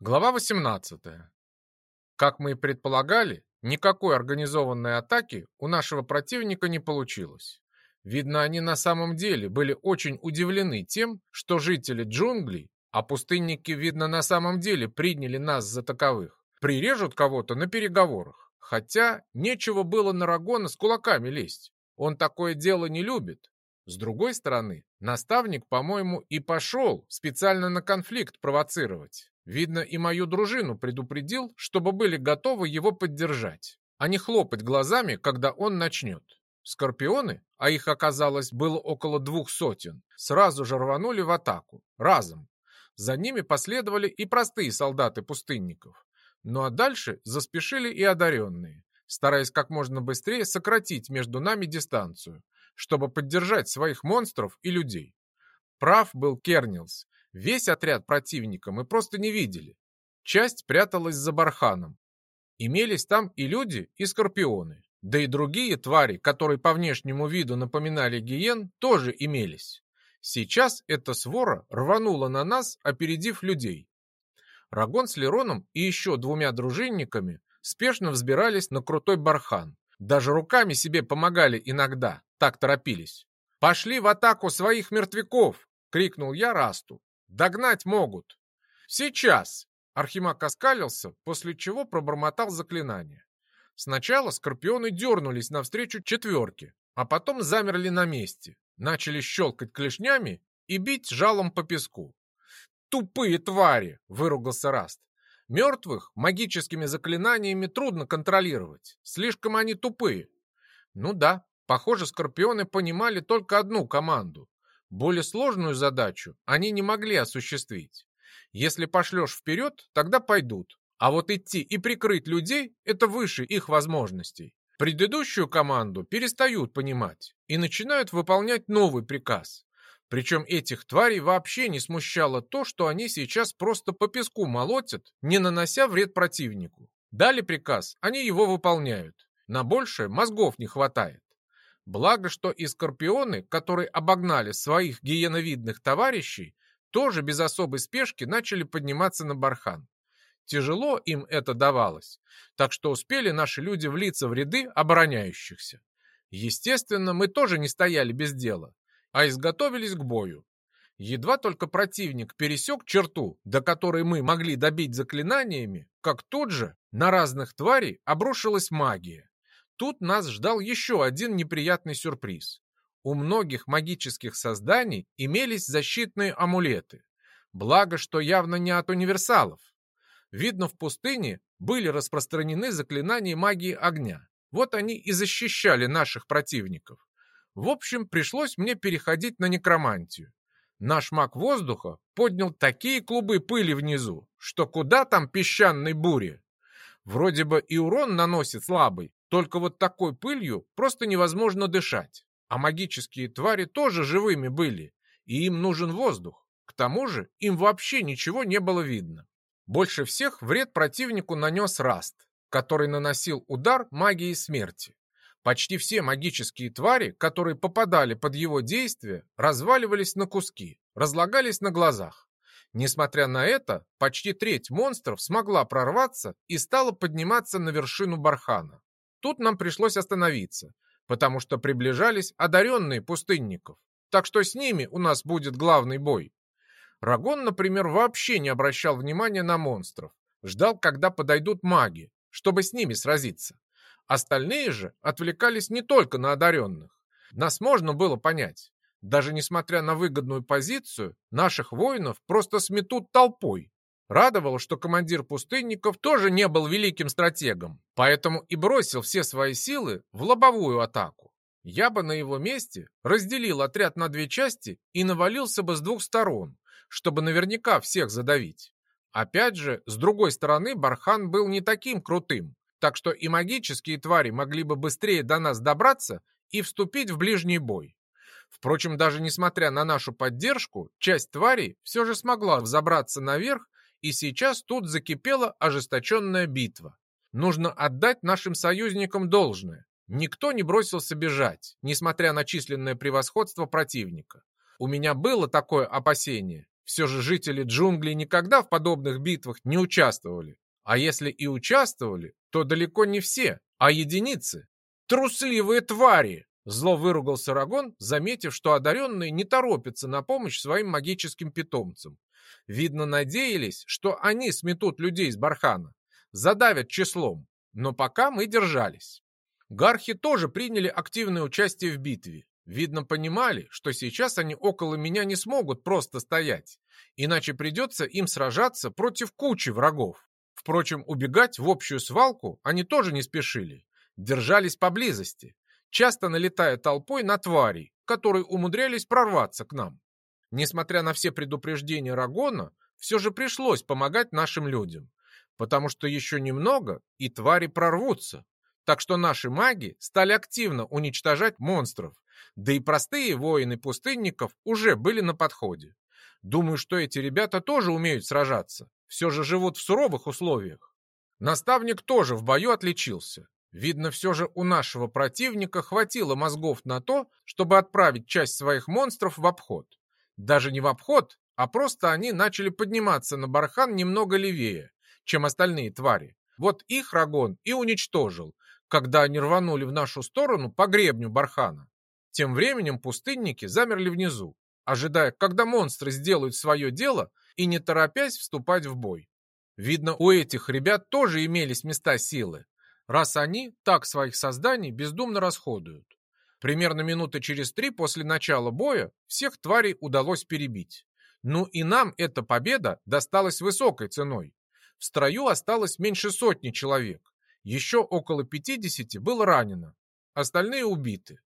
Глава 18. Как мы и предполагали, никакой организованной атаки у нашего противника не получилось. Видно, они на самом деле были очень удивлены тем, что жители джунглей, а пустынники, видно, на самом деле приняли нас за таковых, прирежут кого-то на переговорах. Хотя нечего было на Рагона с кулаками лезть. Он такое дело не любит. С другой стороны, наставник, по-моему, и пошел специально на конфликт провоцировать. Видно, и мою дружину предупредил, чтобы были готовы его поддержать, а не хлопать глазами, когда он начнет. Скорпионы, а их оказалось было около двух сотен, сразу же рванули в атаку, разом. За ними последовали и простые солдаты пустынников. Ну а дальше заспешили и одаренные, стараясь как можно быстрее сократить между нами дистанцию, чтобы поддержать своих монстров и людей. Прав был Кернилс, Весь отряд противника мы просто не видели. Часть пряталась за барханом. Имелись там и люди, и скорпионы. Да и другие твари, которые по внешнему виду напоминали гиен, тоже имелись. Сейчас эта свора рванула на нас, опередив людей. Рагон с Лероном и еще двумя дружинниками спешно взбирались на крутой бархан. Даже руками себе помогали иногда, так торопились. «Пошли в атаку своих мертвяков!» — крикнул я Расту. Догнать могут. Сейчас. Архимаг оскалился, после чего пробормотал заклинание. Сначала скорпионы дернулись навстречу четверке, а потом замерли на месте, начали щелкать клешнями и бить жалом по песку. «Тупые твари!» — выругался Раст. «Мертвых магическими заклинаниями трудно контролировать. Слишком они тупые». Ну да, похоже, скорпионы понимали только одну команду более сложную задачу они не могли осуществить. Если пошлешь вперед, тогда пойдут. А вот идти и прикрыть людей – это выше их возможностей. Предыдущую команду перестают понимать и начинают выполнять новый приказ. Причем этих тварей вообще не смущало то, что они сейчас просто по песку молотят, не нанося вред противнику. Дали приказ, они его выполняют. На большее мозгов не хватает. Благо, что и скорпионы, которые обогнали своих гиеновидных товарищей, тоже без особой спешки начали подниматься на бархан. Тяжело им это давалось, так что успели наши люди влиться в ряды обороняющихся. Естественно, мы тоже не стояли без дела, а изготовились к бою. Едва только противник пересек черту, до которой мы могли добить заклинаниями, как тут же на разных тварей обрушилась магия. Тут нас ждал еще один неприятный сюрприз. У многих магических созданий имелись защитные амулеты. Благо, что явно не от универсалов. Видно, в пустыне были распространены заклинания магии огня. Вот они и защищали наших противников. В общем, пришлось мне переходить на некромантию. Наш маг воздуха поднял такие клубы пыли внизу, что куда там песчаной буре. Вроде бы и урон наносит слабый, только вот такой пылью просто невозможно дышать. А магические твари тоже живыми были, и им нужен воздух. К тому же им вообще ничего не было видно. Больше всех вред противнику нанес Раст, который наносил удар магией смерти. Почти все магические твари, которые попадали под его действие, разваливались на куски, разлагались на глазах. Несмотря на это, почти треть монстров смогла прорваться и стала подниматься на вершину бархана. Тут нам пришлось остановиться, потому что приближались одаренные пустынников. Так что с ними у нас будет главный бой. Рагон, например, вообще не обращал внимания на монстров. Ждал, когда подойдут маги, чтобы с ними сразиться. Остальные же отвлекались не только на одаренных. Нас можно было понять. Даже несмотря на выгодную позицию, наших воинов просто сметут толпой. Радовало, что командир пустынников тоже не был великим стратегом, поэтому и бросил все свои силы в лобовую атаку. Я бы на его месте разделил отряд на две части и навалился бы с двух сторон, чтобы наверняка всех задавить. Опять же, с другой стороны, Бархан был не таким крутым, так что и магические твари могли бы быстрее до нас добраться и вступить в ближний бой. Впрочем, даже несмотря на нашу поддержку, часть тварей все же смогла взобраться наверх и сейчас тут закипела ожесточенная битва. Нужно отдать нашим союзникам должное. Никто не бросился бежать, несмотря на численное превосходство противника. У меня было такое опасение. Все же жители джунглей никогда в подобных битвах не участвовали. А если и участвовали, то далеко не все, а единицы. Трусливые твари! Зло выругался Рагон, заметив, что одаренные не торопятся на помощь своим магическим питомцам. Видно, надеялись, что они сметут людей с бархана, задавят числом. Но пока мы держались. Гархи тоже приняли активное участие в битве. Видно, понимали, что сейчас они около меня не смогут просто стоять, иначе придется им сражаться против кучи врагов. Впрочем, убегать в общую свалку они тоже не спешили, держались поблизости, часто налетая толпой на тварей, которые умудрялись прорваться к нам. Несмотря на все предупреждения Рагона, все же пришлось помогать нашим людям, потому что еще немного, и твари прорвутся. Так что наши маги стали активно уничтожать монстров, да и простые воины пустынников уже были на подходе. Думаю, что эти ребята тоже умеют сражаться, все же живут в суровых условиях. Наставник тоже в бою отличился. Видно, все же у нашего противника хватило мозгов на то, чтобы отправить часть своих монстров в обход. Даже не в обход, а просто они начали подниматься на бархан немного левее, чем остальные твари. Вот их Рагон и уничтожил, когда они рванули в нашу сторону по гребню бархана. Тем временем пустынники замерли внизу, ожидая, когда монстры сделают свое дело и не торопясь вступать в бой. Видно, у этих ребят тоже имелись места силы, раз они так своих созданий бездумно расходуют. Примерно минуты через три после начала боя всех тварей удалось перебить. Ну и нам эта победа досталась высокой ценой. В строю осталось меньше сотни человек. Еще около 50 было ранено. Остальные убиты.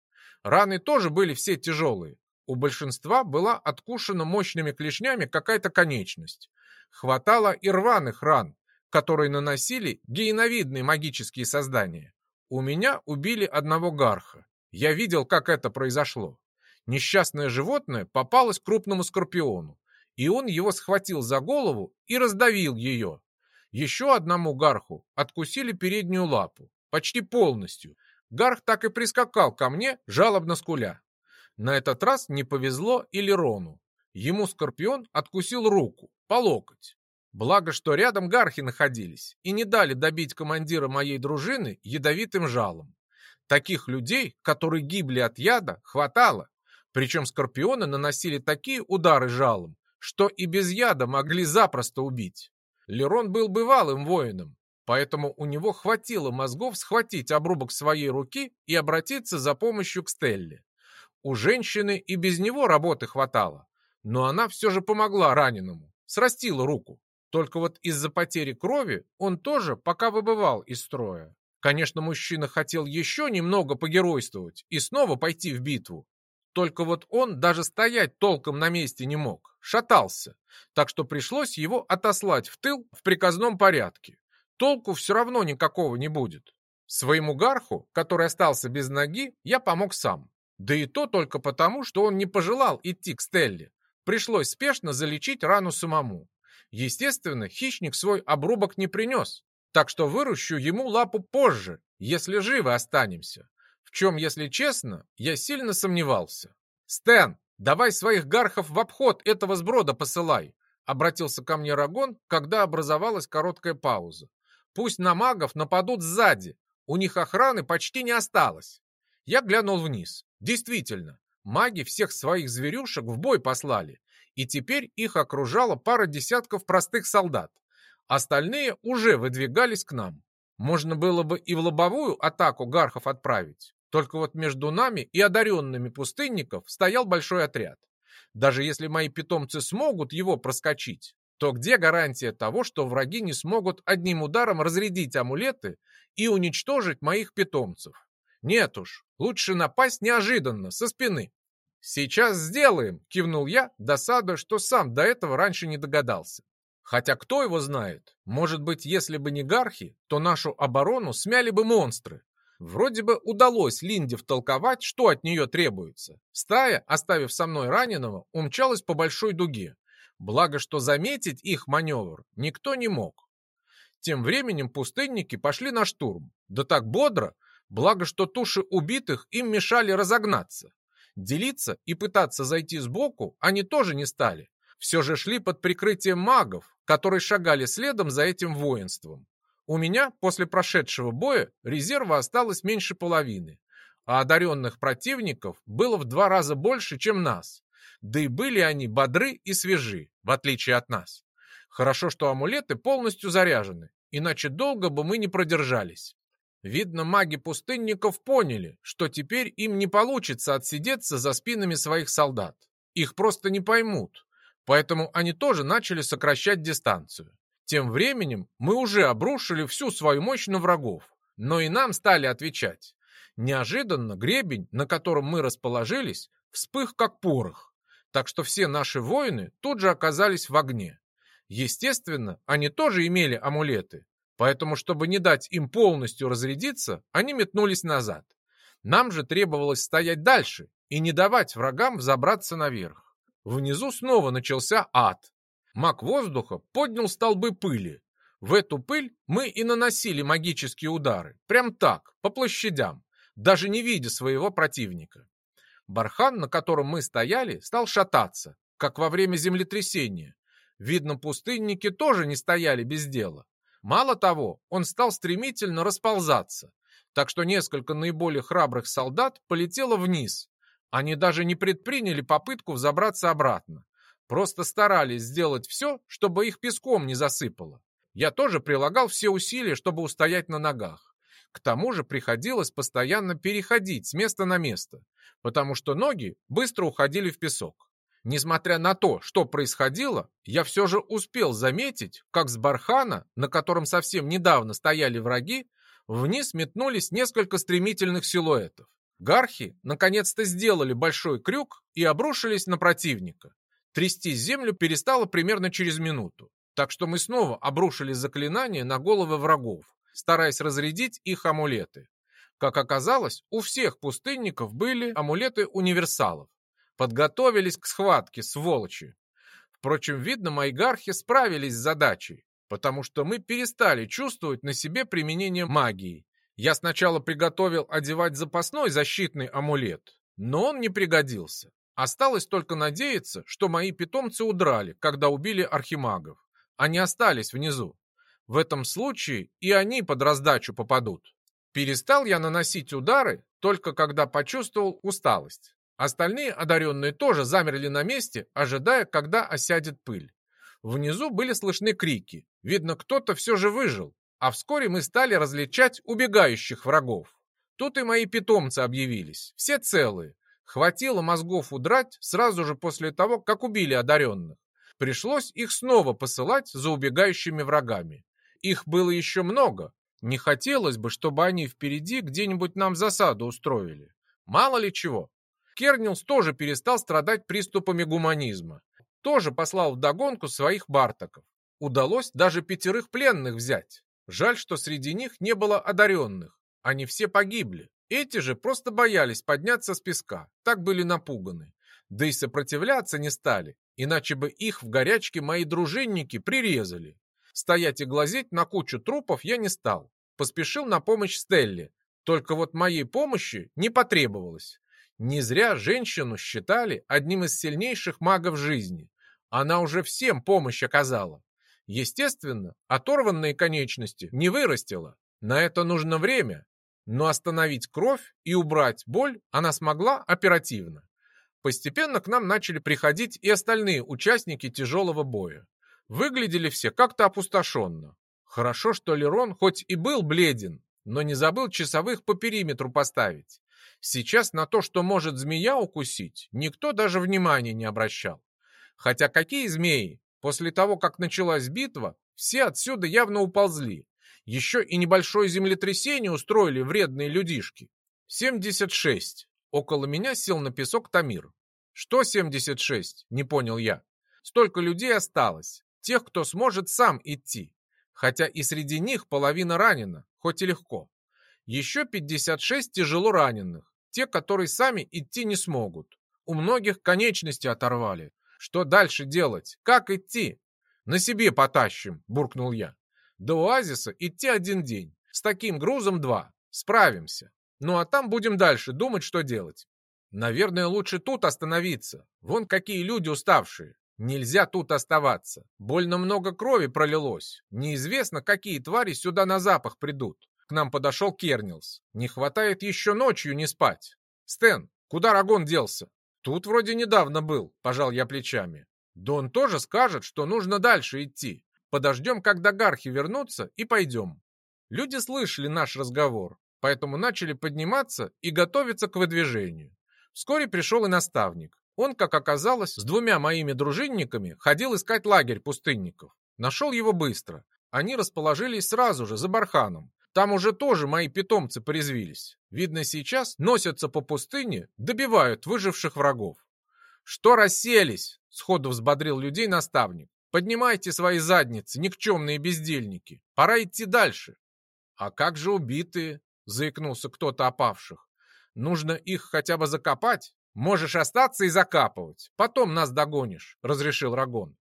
Раны тоже были все тяжелые. У большинства была откушена мощными клешнями какая-то конечность. Хватало и рваных ран, которые наносили гейновидные магические создания. У меня убили одного гарха. Я видел, как это произошло. Несчастное животное попалось крупному скорпиону, и он его схватил за голову и раздавил ее. Еще одному гарху откусили переднюю лапу, почти полностью. Гарх так и прискакал ко мне, жалобно скуля. На этот раз не повезло и Лерону. Ему скорпион откусил руку, по локоть. Благо, что рядом гархи находились и не дали добить командира моей дружины ядовитым жалом. Таких людей, которые гибли от яда, хватало. Причем скорпионы наносили такие удары жалом, что и без яда могли запросто убить. Лерон был бывалым воином, поэтому у него хватило мозгов схватить обрубок своей руки и обратиться за помощью к Стелле. У женщины и без него работы хватало, но она все же помогла раненому, срастила руку. Только вот из-за потери крови он тоже пока выбывал из строя. Конечно, мужчина хотел еще немного погеройствовать и снова пойти в битву. Только вот он даже стоять толком на месте не мог, шатался, так что пришлось его отослать в тыл в приказном порядке. Толку все равно никакого не будет. Своему гарху, который остался без ноги, я помог сам. Да и то только потому, что он не пожелал идти к Стелле. Пришлось спешно залечить рану самому. Естественно, хищник свой обрубок не принес, так что выращу ему лапу позже, если живы останемся. В чем, если честно, я сильно сомневался. «Стэн, давай своих гархов в обход этого сброда посылай», обратился ко мне Рагон, когда образовалась короткая пауза. «Пусть на магов нападут сзади, у них охраны почти не осталось». Я глянул вниз. Действительно, маги всех своих зверюшек в бой послали, и теперь их окружала пара десятков простых солдат. Остальные уже выдвигались к нам. Можно было бы и в лобовую атаку гархов отправить. Только вот между нами и одаренными пустынников стоял большой отряд. Даже если мои питомцы смогут его проскочить, то где гарантия того, что враги не смогут одним ударом разрядить амулеты и уничтожить моих питомцев? Нет уж, лучше напасть неожиданно, со спины. «Сейчас сделаем!» — кивнул я, досадуя, что сам до этого раньше не догадался. Хотя кто его знает? Может быть, если бы не гархи, то нашу оборону смяли бы монстры. Вроде бы удалось Линде втолковать, что от нее требуется. Стая, оставив со мной раненого, умчалась по большой дуге. Благо, что заметить их маневр никто не мог. Тем временем пустынники пошли на штурм. Да так бодро, благо, что туши убитых им мешали разогнаться. Делиться и пытаться зайти сбоку они тоже не стали. все же шли под прикрытием магов, которые шагали следом за этим воинством. У меня после прошедшего боя резерва осталось меньше половины, а одаренных противников было в два раза больше, чем нас. Да и были они бодры и свежи, в отличие от нас. Хорошо, что амулеты полностью заряжены, иначе долго бы мы не продержались. Видно, маги пустынников поняли, что теперь им не получится отсидеться за спинами своих солдат. Их просто не поймут, поэтому они тоже начали сокращать дистанцию. Тем временем мы уже обрушили всю свою мощь на врагов, но и нам стали отвечать. Неожиданно гребень, на котором мы расположились, вспых как порох, так что все наши воины тут же оказались в огне. Естественно, они тоже имели амулеты, поэтому, чтобы не дать им полностью разрядиться, они метнулись назад. Нам же требовалось стоять дальше и не давать врагам взобраться наверх. Внизу снова начался ад. Маг воздуха поднял столбы пыли. В эту пыль мы и наносили магические удары. Прям так, по площадям, даже не видя своего противника. Бархан, на котором мы стояли, стал шататься, как во время землетрясения. Видно, пустынники тоже не стояли без дела. Мало того, он стал стремительно расползаться, так что несколько наиболее храбрых солдат полетело вниз, они даже не предприняли попытку взобраться обратно. Просто старались сделать все, чтобы их песком не засыпало. Я тоже прилагал все усилия, чтобы устоять на ногах. К тому же приходилось постоянно переходить с места на место, потому что ноги быстро уходили в песок. Несмотря на то, что происходило, я все же успел заметить, как с бархана, на котором совсем недавно стояли враги, вниз метнулись несколько стремительных силуэтов. Гархи наконец-то сделали большой крюк и обрушились на противника. Трясти землю перестало примерно через минуту, так что мы снова обрушили заклинание на головы врагов, стараясь разрядить их амулеты. Как оказалось, у всех пустынников были амулеты универсалов. Подготовились к схватке, сволочи. Впрочем, видно, мои гархи справились с задачей, потому что мы перестали чувствовать на себе применение магии я сначала приготовил одевать запасной защитный амулет, но он не пригодился. Осталось только надеяться, что мои питомцы удрали, когда убили архимагов. Они остались внизу. В этом случае и они под раздачу попадут. Перестал я наносить удары, только когда почувствовал усталость. Остальные одаренные тоже замерли на месте, ожидая, когда осядет пыль. Внизу были слышны крики. Видно, кто-то все же выжил, а вскоре мы стали различать убегающих врагов. Тут и мои питомцы объявились, все целые. Хватило мозгов удрать сразу же после того, как убили одаренных. Пришлось их снова посылать за убегающими врагами. Их было еще много. Не хотелось бы, чтобы они впереди где-нибудь нам засаду устроили. Мало ли чего. Кернилс тоже перестал страдать приступами гуманизма. Тоже послал вдогонку своих бартаков. Удалось даже пятерых пленных взять. Жаль, что среди них не было одаренных. Они все погибли. Эти же просто боялись подняться с песка, так были напуганы. Да и сопротивляться не стали, иначе бы их в горячке мои дружинники прирезали. Стоять и глазеть на кучу трупов я не стал. Поспешил на помощь Стелле. Только вот моей помощи не потребовалось. Не зря женщину считали одним из сильнейших магов жизни. Она уже всем помощь оказала. Естественно, оторванные конечности не вырастила. На это нужно время. Но остановить кровь и убрать боль она смогла оперативно. Постепенно к нам начали приходить и остальные участники тяжелого боя. Выглядели все как-то опустошенно. Хорошо, что Лерон хоть и был бледен, но не забыл часовых по периметру поставить. Сейчас на то, что может змея укусить, никто даже внимания не обращал. Хотя какие змеи? После того, как началась битва, все отсюда явно уползли. Еще и небольшое землетрясение устроили вредные людишки. 76. Около меня сел на песок Тамир. Что 76? Не понял я. Столько людей осталось. Тех, кто сможет сам идти. Хотя и среди них половина ранена, хоть и легко. Еще 56 тяжело раненых. Те, которые сами идти не смогут. У многих конечности оторвали. Что дальше делать? Как идти? На себе потащим, буркнул я. До оазиса идти один день. С таким грузом два. Справимся. Ну а там будем дальше думать, что делать. Наверное, лучше тут остановиться. Вон какие люди уставшие. Нельзя тут оставаться. Больно много крови пролилось. Неизвестно, какие твари сюда на запах придут. К нам подошел Кернилс. Не хватает еще ночью не спать. Стэн, куда Рагон делся? Тут вроде недавно был, пожал я плечами. Да он тоже скажет, что нужно дальше идти. Подождем, когда гархи вернутся, и пойдем. Люди слышали наш разговор, поэтому начали подниматься и готовиться к выдвижению. Вскоре пришел и наставник. Он, как оказалось, с двумя моими дружинниками ходил искать лагерь пустынников. Нашел его быстро. Они расположились сразу же, за барханом. Там уже тоже мои питомцы порезвились. Видно, сейчас носятся по пустыне, добивают выживших врагов. «Что расселись?» — сходу взбодрил людей наставник. «Поднимайте свои задницы, никчемные бездельники. Пора идти дальше». «А как же убитые?» — заикнулся кто-то опавших. «Нужно их хотя бы закопать?» «Можешь остаться и закапывать, потом нас догонишь», — разрешил Рагон.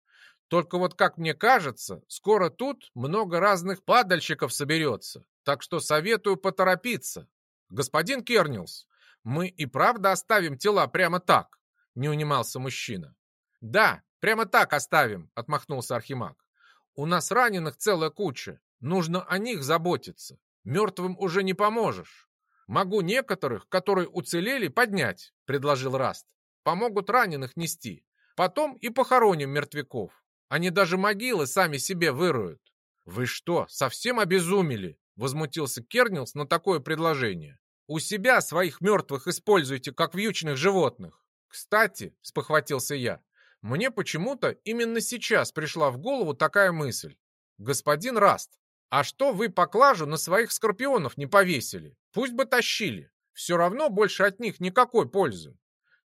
«Только вот, как мне кажется, скоро тут много разных падальщиков соберется, так что советую поторопиться. Господин Кернилс, мы и правда оставим тела прямо так?» — не унимался мужчина. «Да, прямо так оставим», — отмахнулся Архимаг. «У нас раненых целая куча, нужно о них заботиться. Мертвым уже не поможешь». «Могу некоторых, которые уцелели, поднять», — предложил Раст. «Помогут раненых нести. Потом и похороним мертвяков. Они даже могилы сами себе выроют». «Вы что, совсем обезумели?» — возмутился Кернилс на такое предложение. «У себя своих мертвых используйте, как вьючных животных». «Кстати», — спохватился я, — «мне почему-то именно сейчас пришла в голову такая мысль. Господин Раст, а что вы поклажу на своих скорпионов не повесили? Пусть бы тащили. Все равно больше от них никакой пользы.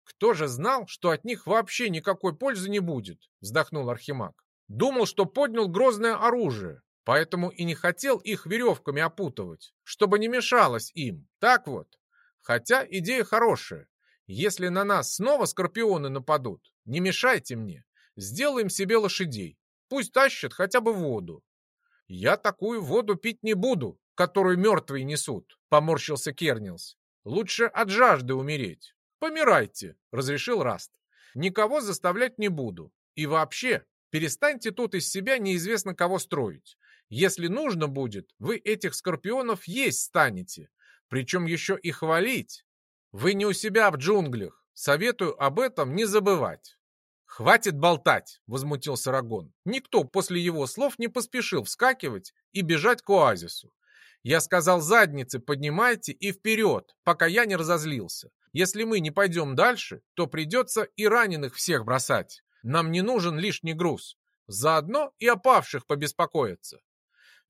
Кто же знал, что от них вообще никакой пользы не будет? Вздохнул Архимаг. Думал, что поднял грозное оружие, поэтому и не хотел их веревками опутывать, чтобы не мешалось им. Так вот. Хотя идея хорошая. Если на нас снова скорпионы нападут, не мешайте мне. Сделаем себе лошадей. Пусть тащат хотя бы воду. «Я такую воду пить не буду, которую мертвые несут», — поморщился Кернилс. «Лучше от жажды умереть». «Помирайте», — разрешил Раст. «Никого заставлять не буду. И вообще, перестаньте тут из себя неизвестно кого строить. Если нужно будет, вы этих скорпионов есть станете, причем еще и хвалить. Вы не у себя в джунглях, советую об этом не забывать». «Хватит болтать!» — возмутился Рагон. Никто после его слов не поспешил вскакивать и бежать к оазису. Я сказал задницы поднимайте и вперед, пока я не разозлился. Если мы не пойдем дальше, то придется и раненых всех бросать. Нам не нужен лишний груз. Заодно и опавших побеспокоиться.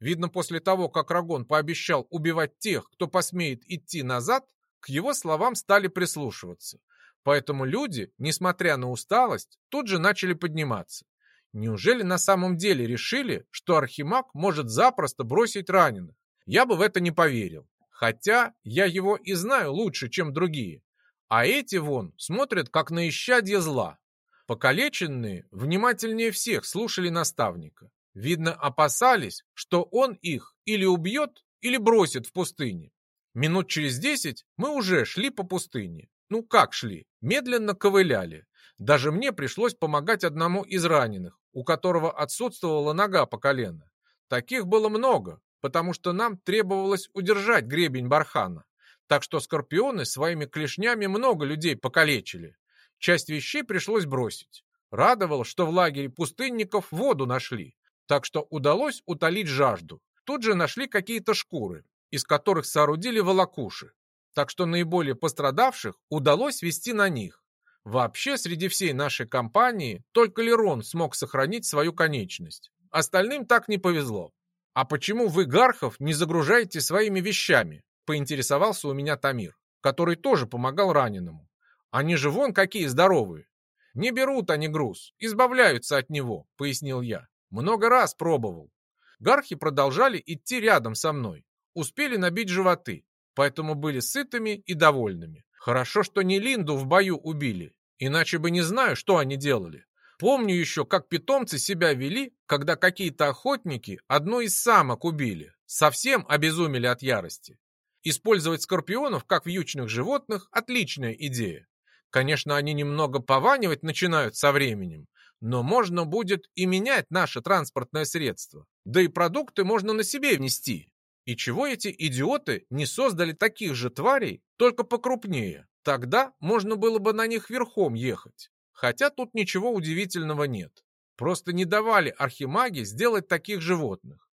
Видно, после того, как Рагон пообещал убивать тех, кто посмеет идти назад, к его словам стали прислушиваться. Поэтому люди, несмотря на усталость, тут же начали подниматься. Неужели на самом деле решили, что Архимаг может запросто бросить раненых? Я бы в это не поверил. Хотя я его и знаю лучше, чем другие. А эти вон смотрят, как на исчадье зла. Покалеченные внимательнее всех слушали наставника. Видно, опасались, что он их или убьет, или бросит в пустыне. Минут через десять мы уже шли по пустыне. Ну как шли? Медленно ковыляли. Даже мне пришлось помогать одному из раненых, у которого отсутствовала нога по колено. Таких было много, потому что нам требовалось удержать гребень бархана. Так что скорпионы своими клешнями много людей покалечили. Часть вещей пришлось бросить. Радовало, что в лагере пустынников воду нашли, так что удалось утолить жажду. Тут же нашли какие-то шкуры, из которых соорудили волокуши так что наиболее пострадавших удалось вести на них. Вообще, среди всей нашей компании только Лерон смог сохранить свою конечность. Остальным так не повезло. «А почему вы, Гархов, не загружаете своими вещами?» – поинтересовался у меня Тамир, который тоже помогал раненому. «Они же вон какие здоровые!» «Не берут они груз, избавляются от него», – пояснил я. «Много раз пробовал». Гархи продолжали идти рядом со мной. Успели набить животы, поэтому были сытыми и довольными. Хорошо, что не Линду в бою убили, иначе бы не знаю, что они делали. Помню еще, как питомцы себя вели, когда какие-то охотники одну из самок убили. Совсем обезумели от ярости. Использовать скорпионов как вьючных животных – отличная идея. Конечно, они немного пованивать начинают со временем, Но можно будет и менять наше транспортное средство. Да и продукты можно на себе внести. И чего эти идиоты не создали таких же тварей, только покрупнее? Тогда можно было бы на них верхом ехать. Хотя тут ничего удивительного нет. Просто не давали архимаги сделать таких животных.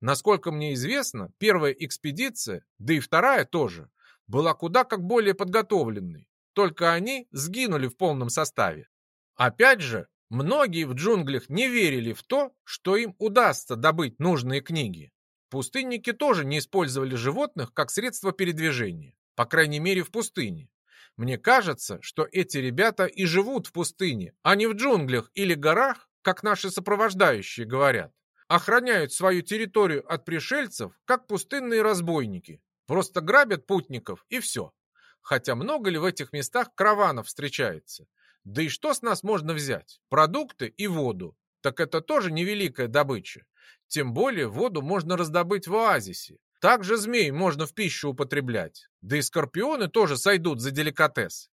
Насколько мне известно, первая экспедиция, да и вторая тоже, была куда как более подготовленной. Только они сгинули в полном составе. Опять же, многие в джунглях не верили в то, что им удастся добыть нужные книги. Пустынники тоже не использовали животных как средство передвижения, по крайней мере в пустыне. Мне кажется, что эти ребята и живут в пустыне, а не в джунглях или горах, как наши сопровождающие говорят. Охраняют свою территорию от пришельцев, как пустынные разбойники. Просто грабят путников и все. Хотя много ли в этих местах караванов встречается? Да и что с нас можно взять? Продукты и воду. Так это тоже невеликая добыча. Тем более воду можно раздобыть в оазисе. Также змей можно в пищу употреблять. Да и скорпионы тоже сойдут за деликатес.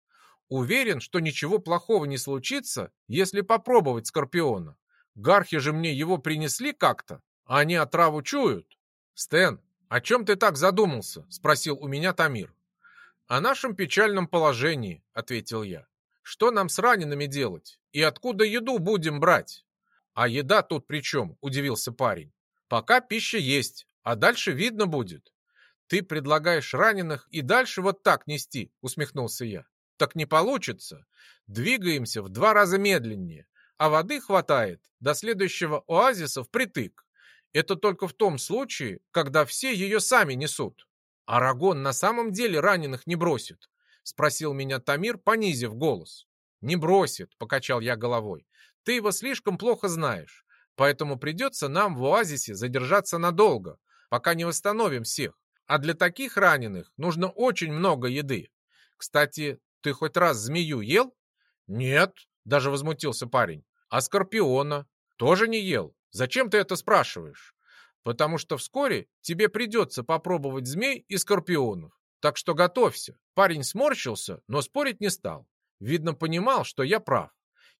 Уверен, что ничего плохого не случится, если попробовать скорпиона. Гархи же мне его принесли как-то, а они отраву чуют. Стэн, о чем ты так задумался? Спросил у меня Тамир. О нашем печальном положении, ответил я. Что нам с ранеными делать? И откуда еду будем брать? «А еда тут при чем?» – удивился парень. «Пока пища есть, а дальше видно будет». «Ты предлагаешь раненых и дальше вот так нести», – усмехнулся я. «Так не получится. Двигаемся в два раза медленнее, а воды хватает до следующего оазиса впритык. Это только в том случае, когда все ее сами несут. Арагон на самом деле раненых не бросит?» — спросил меня Тамир, понизив голос. «Не бросит», — покачал я головой. Ты его слишком плохо знаешь, поэтому придется нам в оазисе задержаться надолго, пока не восстановим всех. А для таких раненых нужно очень много еды. Кстати, ты хоть раз змею ел? Нет, даже возмутился парень. А скорпиона? Тоже не ел. Зачем ты это спрашиваешь? Потому что вскоре тебе придется попробовать змей и скорпионов. Так что готовься. Парень сморщился, но спорить не стал. Видно, понимал, что я прав.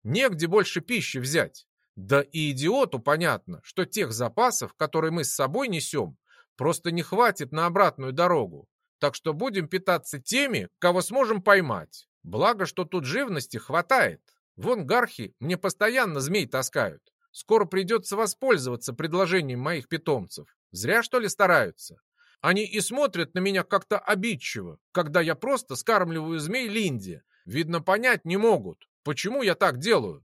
Негде больше пищи взять. Да и идиоту понятно, что тех запасов, которые мы с собой несем, просто не хватит на обратную дорогу. Так что будем питаться теми, кого сможем поймать. Благо, что тут живности хватает. Вон гархи мне постоянно змей таскают. Скоро придется воспользоваться предложением моих питомцев. Зря, что ли, стараются? Они и смотрят на меня как-то обидчиво, когда я просто скармливаю змей Линде. Видно, понять не могут, Почему я так делаю?